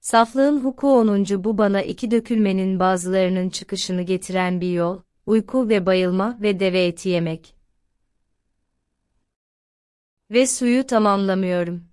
Saflığın huku 10. bu bana iki dökülmenin bazılarının çıkışını getiren bir yol, uyku ve bayılma ve deve eti yemek. Ve suyu tamamlamıyorum.